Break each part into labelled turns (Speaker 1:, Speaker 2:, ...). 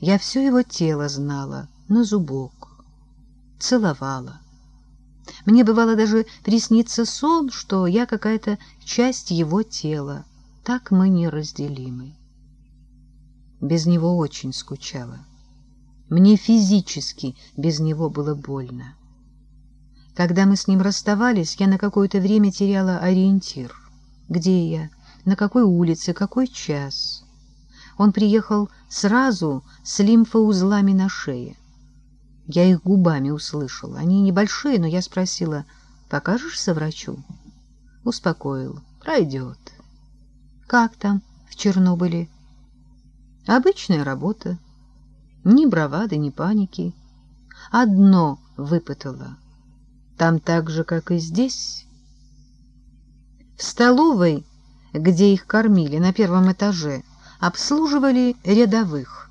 Speaker 1: Я все его тело знала, на зубок, целовала. Мне бывало даже присниться сон, что я какая-то часть его тела. Так мы неразделимы. Без него очень скучала. Мне физически без него было больно. Когда мы с ним расставались, я на какое-то время теряла ориентир. Где я? На какой улице? Какой час? Он приехал сразу с лимфоузлами на шее. Я их губами услышала. Они небольшие, но я спросила, покажешься врачу? Успокоил. Пройдет. Как там в Чернобыле? Обычная работа. Ни бравады, ни паники. Одно выпытала. Там так же, как и здесь. В столовой, где их кормили на первом этаже, обслуживали рядовых.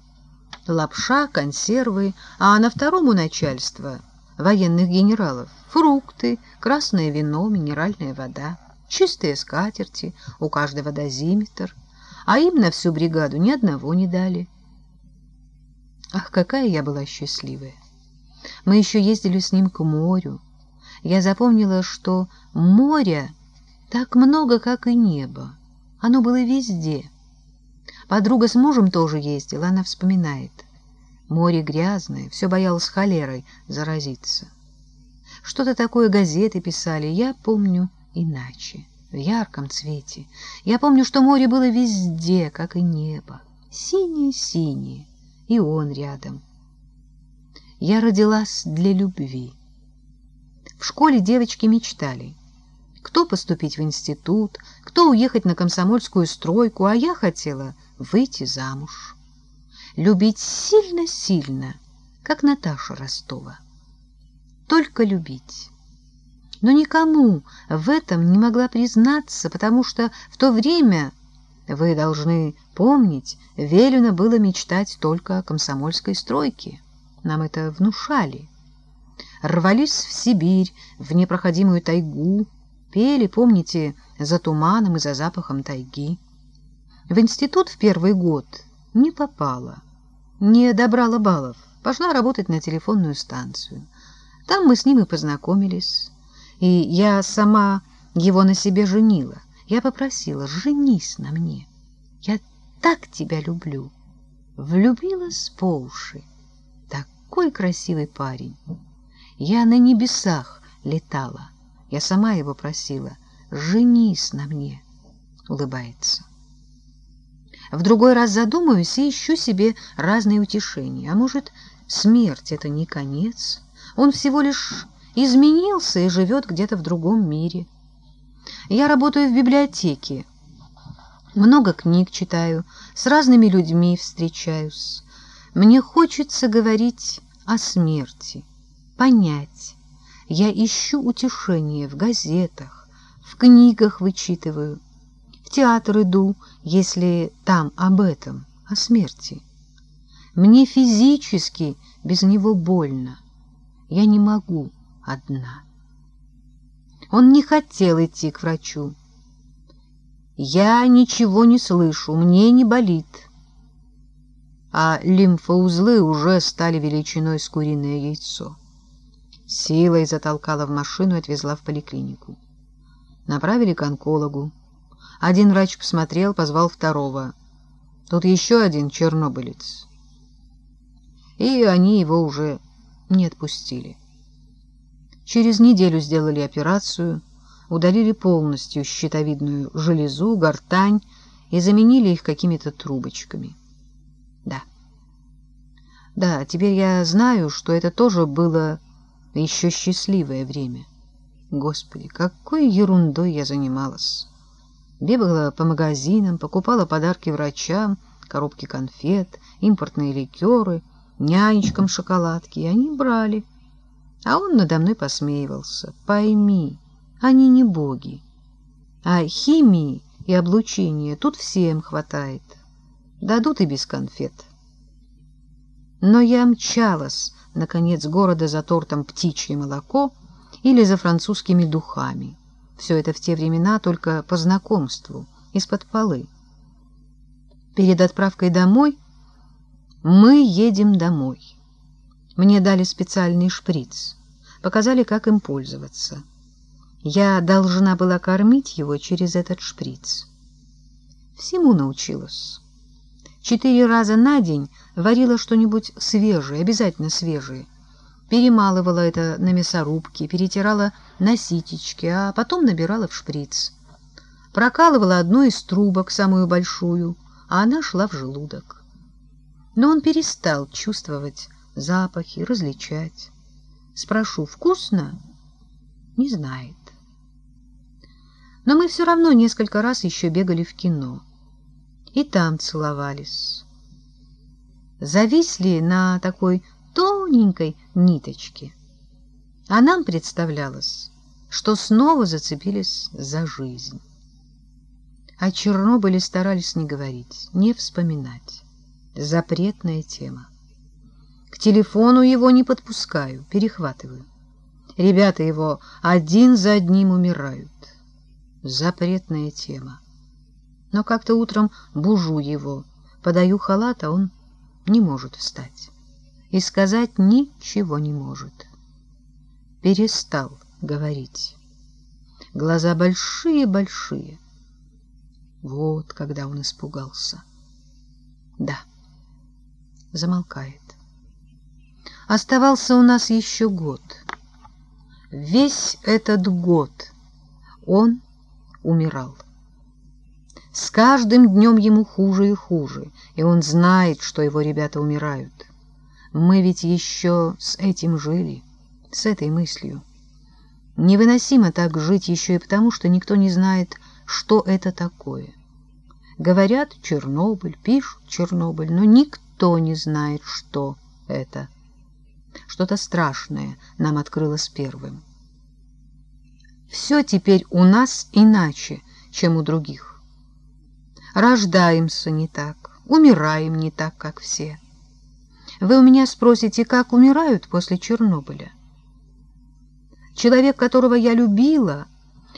Speaker 1: Лапша, консервы, а на втором у начальства военных генералов фрукты, красное вино, минеральная вода, чистые скатерти, у каждого дозиметр, а им на всю бригаду ни одного не дали. Ах, какая я была счастливая! Мы еще ездили с ним к морю. Я запомнила, что моря так много, как и небо. Оно было везде. Подруга с мужем тоже ездила, она вспоминает. Море грязное, все боялась холерой заразиться. Что-то такое газеты писали, я помню иначе, в ярком цвете. Я помню, что море было везде, как и небо, синее-синее и он рядом. Я родилась для любви. В школе девочки мечтали. Кто поступить в институт, кто уехать на комсомольскую стройку, а я хотела выйти замуж. Любить сильно-сильно, как Наташа Ростова. Только любить. Но никому в этом не могла признаться, потому что в то время вы должны помнить, велено было мечтать только о комсомольской стройке. Нам это внушали. Рвались в Сибирь, в непроходимую тайгу, пели, помните, за туманом и за запахом тайги. В институт в первый год не попала, не добрала баллов, пошла работать на телефонную станцию. Там мы с ним и познакомились, и я сама его на себе женила. Я попросила, женись на мне. Я так тебя люблю. Влюбилась по уши. Такой красивый парень. Я на небесах летала. Я сама его просила, женись на мне. Улыбается. В другой раз задумаюсь и ищу себе разные утешения. А может, смерть — это не конец? Он всего лишь изменился и живет где-то в другом мире. Я работаю в библиотеке, много книг читаю, с разными людьми встречаюсь. Мне хочется говорить о смерти, понять. Я ищу утешение в газетах, в книгах вычитываю, в театр иду, если там об этом, о смерти. Мне физически без него больно. Я не могу одна. Он не хотел идти к врачу. Я ничего не слышу, мне не болит. А лимфоузлы уже стали величиной с куриное яйцо. Силой затолкала в машину и отвезла в поликлинику. Направили к онкологу. Один врач посмотрел, позвал второго. Тут еще один чернобылец. И они его уже не отпустили. Через неделю сделали операцию, удалили полностью щитовидную железу, гортань и заменили их какими-то трубочками. Да. Да, теперь я знаю, что это тоже было еще счастливое время. Господи, какой ерундой я занималась. Бегала по магазинам, покупала подарки врачам, коробки конфет, импортные ликеры, нянечкам шоколадки, и они брали. А он надо мной посмеивался. Пойми, они не боги. А химии и облучения тут всем хватает. Дадут и без конфет. Но я мчалась на конец города за тортом птичье молоко или за французскими духами. Все это в те времена только по знакомству, из-под полы. Перед отправкой домой Мы едем домой. Мне дали специальный шприц, показали, как им пользоваться. Я должна была кормить его через этот шприц. Всему научилась. Четыре раза на день варила что-нибудь свежее, обязательно свежее. Перемалывала это на мясорубке, перетирала на ситечке, а потом набирала в шприц. Прокалывала одну из трубок, самую большую, а она шла в желудок. Но он перестал чувствовать запахи, различать. Спрошу, вкусно? Не знает. Но мы все равно несколько раз еще бегали в кино. И там целовались. Зависли на такой тоненькой ниточке. А нам представлялось, что снова зацепились за жизнь. О Чернобыле старались не говорить, не вспоминать. Запретная тема. К телефону его не подпускаю, перехватываю. Ребята его один за одним умирают. Запретная тема. Но как-то утром бужу его, подаю халат, а он не может встать. И сказать ничего не может. Перестал говорить. Глаза большие-большие. Вот когда он испугался. Да, замолкает. Оставался у нас еще год. Весь этот год он умирал. С каждым днем ему хуже и хуже, и он знает, что его ребята умирают. Мы ведь еще с этим жили, с этой мыслью. Невыносимо так жить еще и потому, что никто не знает, что это такое. Говорят Чернобыль, пишут Чернобыль, но никто не знает, что это. Что-то страшное нам открылось первым. Все теперь у нас иначе, чем у других. Рождаемся не так, умираем не так, как все. Вы у меня спросите, как умирают после Чернобыля? Человек, которого я любила,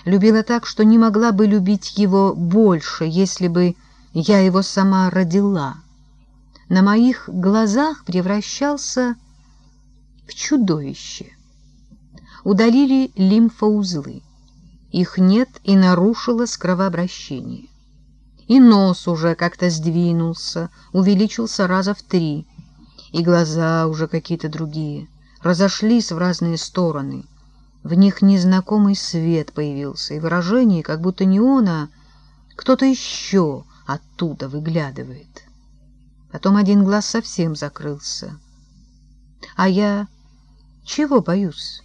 Speaker 1: любила так, что не могла бы любить его больше, если бы я его сама родила. На моих глазах превращался в чудовище удалили лимфоузлы. Их нет и нарушилось кровообращение. И нос уже как-то сдвинулся, увеличился раза в три, и глаза уже какие-то другие, разошлись в разные стороны. В них незнакомый свет появился, и выражение, как будто не он, а кто-то еще оттуда выглядывает. Потом один глаз совсем закрылся. А я чего боюсь?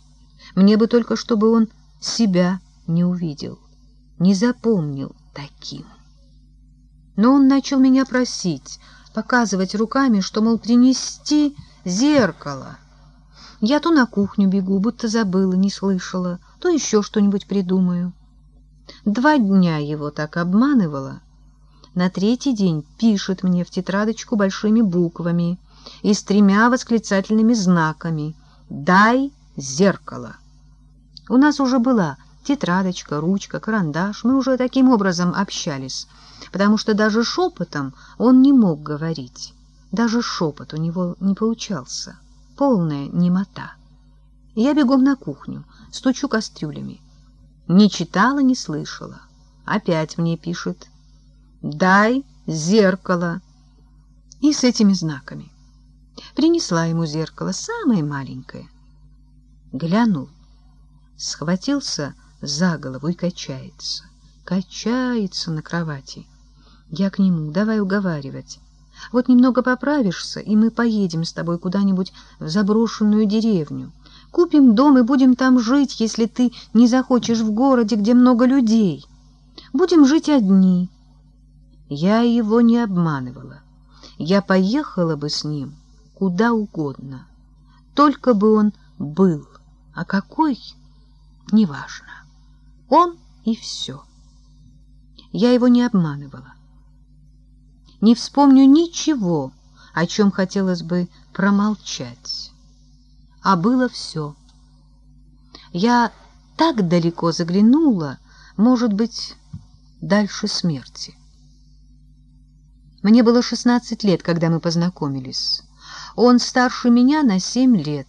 Speaker 1: Мне бы только, чтобы он себя не увидел, не запомнил таким. Но он начал меня просить, показывать руками, что, мол, принести зеркало. Я то на кухню бегу, будто забыла, не слышала, то еще что-нибудь придумаю. Два дня его так обманывала. На третий день пишет мне в тетрадочку большими буквами и с тремя восклицательными знаками «Дай зеркало». У нас уже была тетрадочка, ручка, карандаш. Мы уже таким образом общались, потому что даже шепотом он не мог говорить. Даже шепот у него не получался. Полная немота. Я бегом на кухню, стучу кастрюлями. Не читала, не слышала. Опять мне пишет «Дай зеркало» и с этими знаками. Принесла ему зеркало, самое маленькое. Глянул схватился за голову и качается. Качается на кровати. Я к нему, давай уговаривать. Вот немного поправишься, и мы поедем с тобой куда-нибудь в заброшенную деревню. Купим дом и будем там жить, если ты не захочешь в городе, где много людей. Будем жить одни. Я его не обманывала. Я поехала бы с ним куда угодно. Только бы он был. А какой неважно. Он и все. Я его не обманывала. Не вспомню ничего, о чем хотелось бы промолчать. А было все. Я так далеко заглянула, может быть, дальше смерти. Мне было 16 лет, когда мы познакомились. Он старше меня на 7 лет.